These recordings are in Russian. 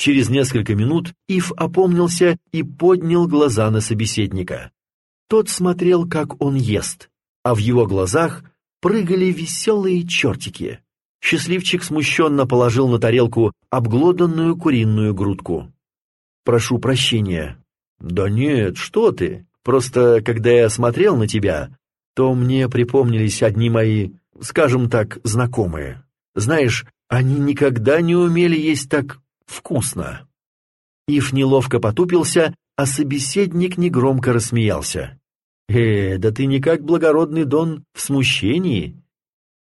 Через несколько минут Ив опомнился и поднял глаза на собеседника. Тот смотрел, как он ест, а в его глазах прыгали веселые чертики. Счастливчик смущенно положил на тарелку обглоданную куриную грудку. «Прошу прощения». «Да нет, что ты. Просто, когда я смотрел на тебя, то мне припомнились одни мои, скажем так, знакомые. Знаешь, они никогда не умели есть так вкусно». Ив неловко потупился, а собеседник негромко рассмеялся. «Э, да ты не как благородный Дон в смущении?»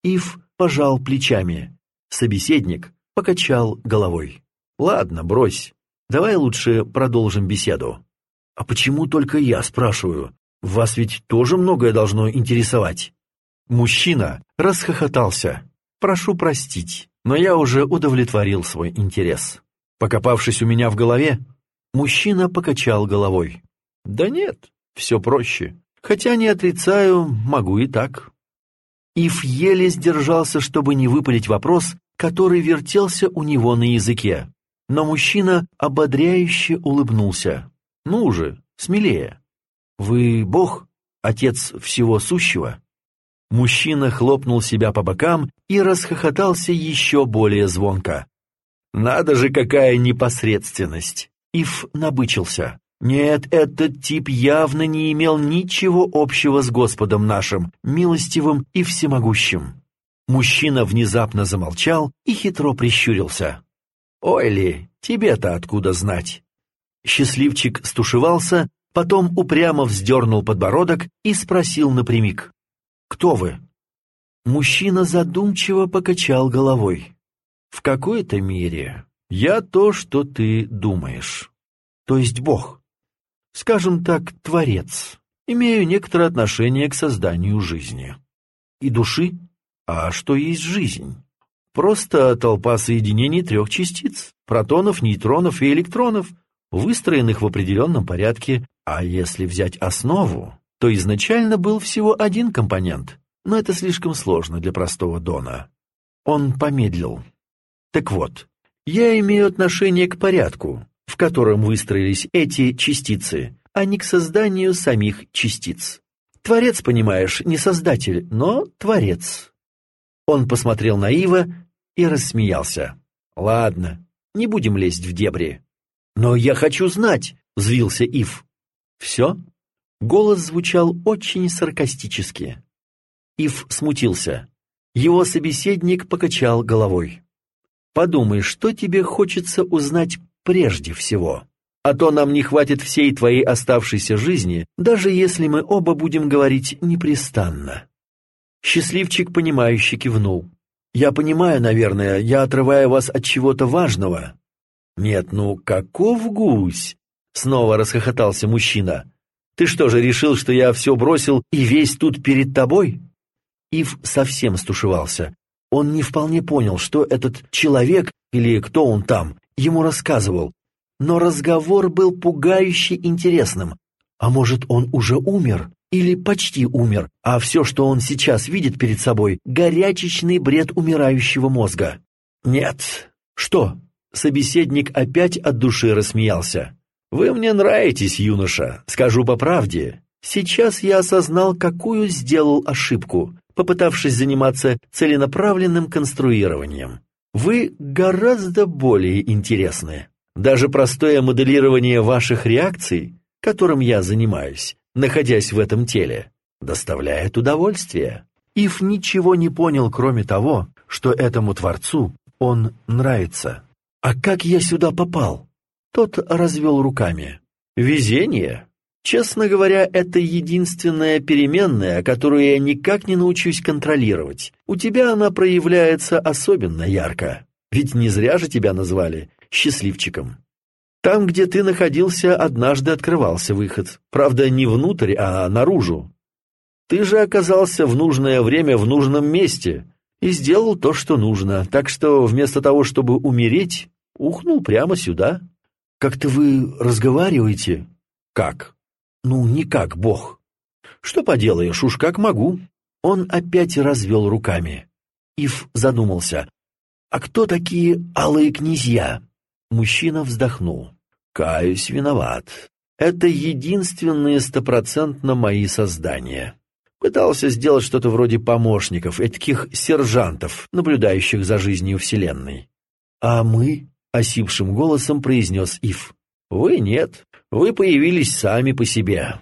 Ив пожал плечами. Собеседник покачал головой. «Ладно, брось. Давай лучше продолжим беседу». «А почему только я спрашиваю? Вас ведь тоже многое должно интересовать». Мужчина расхохотался. «Прошу простить, но я уже удовлетворил свой интерес». Покопавшись у меня в голове, мужчина покачал головой. «Да нет, все проще. Хотя не отрицаю, могу и так». Ив еле сдержался, чтобы не выпалить вопрос, который вертелся у него на языке. Но мужчина ободряюще улыбнулся. «Ну же, смелее. Вы Бог, Отец всего сущего?» Мужчина хлопнул себя по бокам и расхохотался еще более звонко. «Надо же, какая непосредственность!» Ив набычился. Нет, этот тип явно не имел ничего общего с Господом нашим, милостивым и всемогущим. Мужчина внезапно замолчал и хитро прищурился. «Ой ли, тебе-то откуда знать?» Счастливчик стушевался, потом упрямо вздернул подбородок и спросил напрямик. «Кто вы?» Мужчина задумчиво покачал головой. «В какой-то мере я то, что ты думаешь. То есть Бог скажем так, творец, имею некоторое отношение к созданию жизни. И души? А что есть жизнь? Просто толпа соединений трех частиц, протонов, нейтронов и электронов, выстроенных в определенном порядке, а если взять основу, то изначально был всего один компонент, но это слишком сложно для простого Дона. Он помедлил. Так вот, я имею отношение к порядку, в котором выстроились эти частицы, а не к созданию самих частиц. Творец, понимаешь, не создатель, но творец. Он посмотрел на Ива и рассмеялся. «Ладно, не будем лезть в дебри». «Но я хочу знать», — взвился Ив. «Все?» Голос звучал очень саркастически. Ив смутился. Его собеседник покачал головой. «Подумай, что тебе хочется узнать прежде всего. А то нам не хватит всей твоей оставшейся жизни, даже если мы оба будем говорить непрестанно». Счастливчик, понимающе кивнул. «Я понимаю, наверное, я отрываю вас от чего-то важного». «Нет, ну каков гусь?» Снова расхохотался мужчина. «Ты что же решил, что я все бросил и весь тут перед тобой?» Ив совсем стушевался. Он не вполне понял, что этот человек, или кто он там, ему рассказывал, но разговор был пугающе интересным. А может, он уже умер? Или почти умер, а все, что он сейчас видит перед собой, горячечный бред умирающего мозга? Нет. Что? Собеседник опять от души рассмеялся. «Вы мне нравитесь, юноша, скажу по правде. Сейчас я осознал, какую сделал ошибку, попытавшись заниматься целенаправленным конструированием. Вы гораздо более интересны. Даже простое моделирование ваших реакций, которым я занимаюсь, находясь в этом теле, доставляет удовольствие. Ив ничего не понял, кроме того, что этому Творцу он нравится. «А как я сюда попал?» Тот развел руками. «Везение. Честно говоря, это единственная переменная, которую я никак не научусь контролировать. У тебя она проявляется особенно ярко. Ведь не зря же тебя назвали счастливчиком. Там, где ты находился, однажды открывался выход. Правда, не внутрь, а наружу. Ты же оказался в нужное время в нужном месте и сделал то, что нужно. Так что вместо того, чтобы умереть, ухнул прямо сюда. Как-то вы разговариваете? Как? Ну, не как Бог. Что поделаешь, уж как могу. Он опять развел руками. Ив задумался. А кто такие алые князья? Мужчина вздохнул. «Каюсь, виноват. Это единственные стопроцентно мои создания. Пытался сделать что-то вроде помощников, этих сержантов, наблюдающих за жизнью Вселенной. А мы, осипшим голосом произнес Ив. Вы нет, вы появились сами по себе.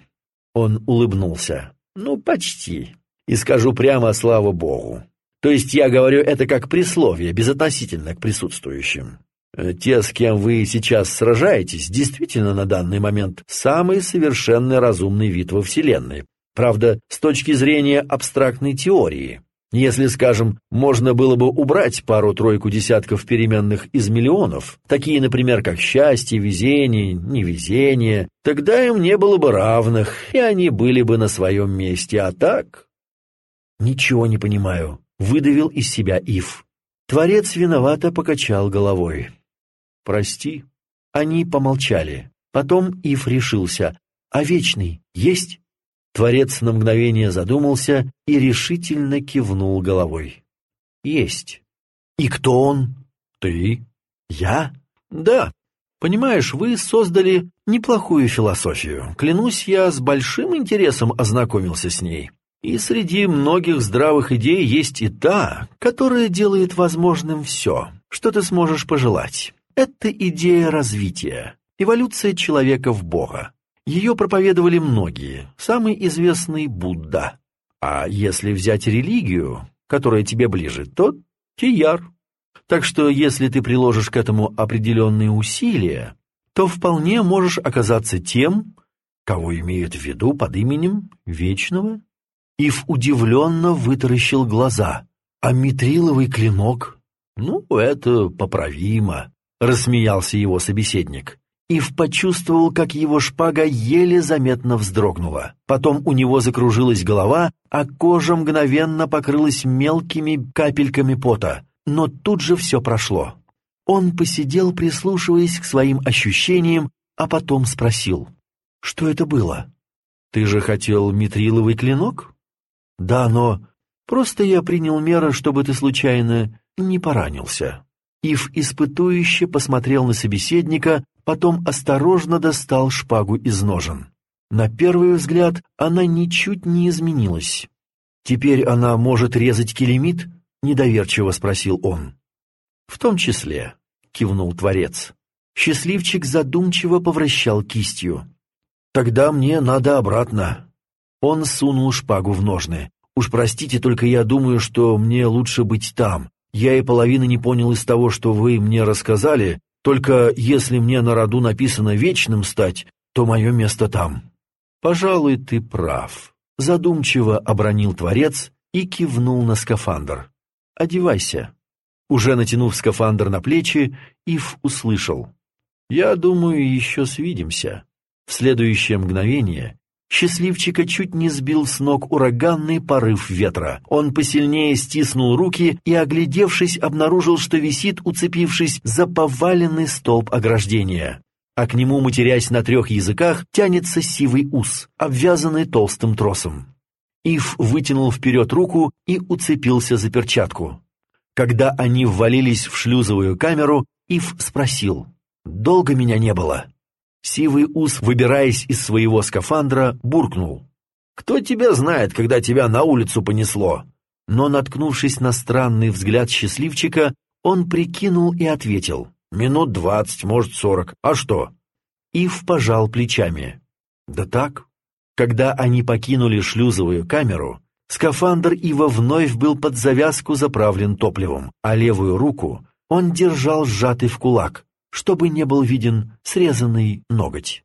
Он улыбнулся. Ну, почти. И скажу прямо, слава богу. То есть я говорю это как присловие, безотносительно к присутствующим. Э, те, с кем вы сейчас сражаетесь, действительно на данный момент самый совершенно разумный вид во Вселенной. Правда, с точки зрения абстрактной теории. Если, скажем, можно было бы убрать пару-тройку десятков переменных из миллионов, такие, например, как счастье, везение, невезение, тогда им не было бы равных, и они были бы на своем месте, а так... «Ничего не понимаю», — выдавил из себя Ив. Творец виновато покачал головой. «Прости». Они помолчали. Потом Ив решился. «А Вечный есть?» Творец на мгновение задумался и решительно кивнул головой. «Есть». «И кто он?» «Ты». «Я?» «Да. Понимаешь, вы создали неплохую философию. Клянусь, я с большим интересом ознакомился с ней. И среди многих здравых идей есть и та, которая делает возможным все, что ты сможешь пожелать. Это идея развития, эволюция человека в Бога. Ее проповедовали многие, самый известный Будда. А если взять религию, которая тебе ближе, то Тияр. Так что если ты приложишь к этому определенные усилия, то вполне можешь оказаться тем, кого имеют в виду под именем Вечного. Ив удивленно вытаращил глаза. А митриловый клинок? Ну, это поправимо. — рассмеялся его собеседник. Ив почувствовал, как его шпага еле заметно вздрогнула. Потом у него закружилась голова, а кожа мгновенно покрылась мелкими капельками пота. Но тут же все прошло. Он посидел, прислушиваясь к своим ощущениям, а потом спросил. «Что это было?» «Ты же хотел митриловый клинок?» «Да, но просто я принял меры, чтобы ты случайно не поранился». Ив испытующе посмотрел на собеседника, потом осторожно достал шпагу из ножен. На первый взгляд она ничуть не изменилась. «Теперь она может резать килемит?» — недоверчиво спросил он. «В том числе», — кивнул Творец. Счастливчик задумчиво повращал кистью. «Тогда мне надо обратно». Он сунул шпагу в ножны. «Уж простите, только я думаю, что мне лучше быть там. Я и половины не понял из того, что вы мне рассказали, только если мне на роду написано «вечным стать», то мое место там». «Пожалуй, ты прав», — задумчиво обронил Творец и кивнул на скафандр. «Одевайся». Уже натянув скафандр на плечи, Ив услышал. «Я думаю, еще свидимся». В следующее мгновение Счастливчика чуть не сбил с ног ураганный порыв ветра. Он посильнее стиснул руки и, оглядевшись, обнаружил, что висит, уцепившись за поваленный столб ограждения. А к нему, матерясь на трех языках, тянется сивый ус, обвязанный толстым тросом. Ив вытянул вперед руку и уцепился за перчатку. Когда они ввалились в шлюзовую камеру, Ив спросил, «Долго меня не было?» Сивый ус, выбираясь из своего скафандра, буркнул. «Кто тебя знает, когда тебя на улицу понесло?» Но, наткнувшись на странный взгляд счастливчика, он прикинул и ответил. «Минут двадцать, может, сорок. А что?» Ив пожал плечами. «Да так». Когда они покинули шлюзовую камеру, скафандр Ива вновь был под завязку заправлен топливом, а левую руку он держал сжатый в кулак, чтобы не был виден срезанный ноготь.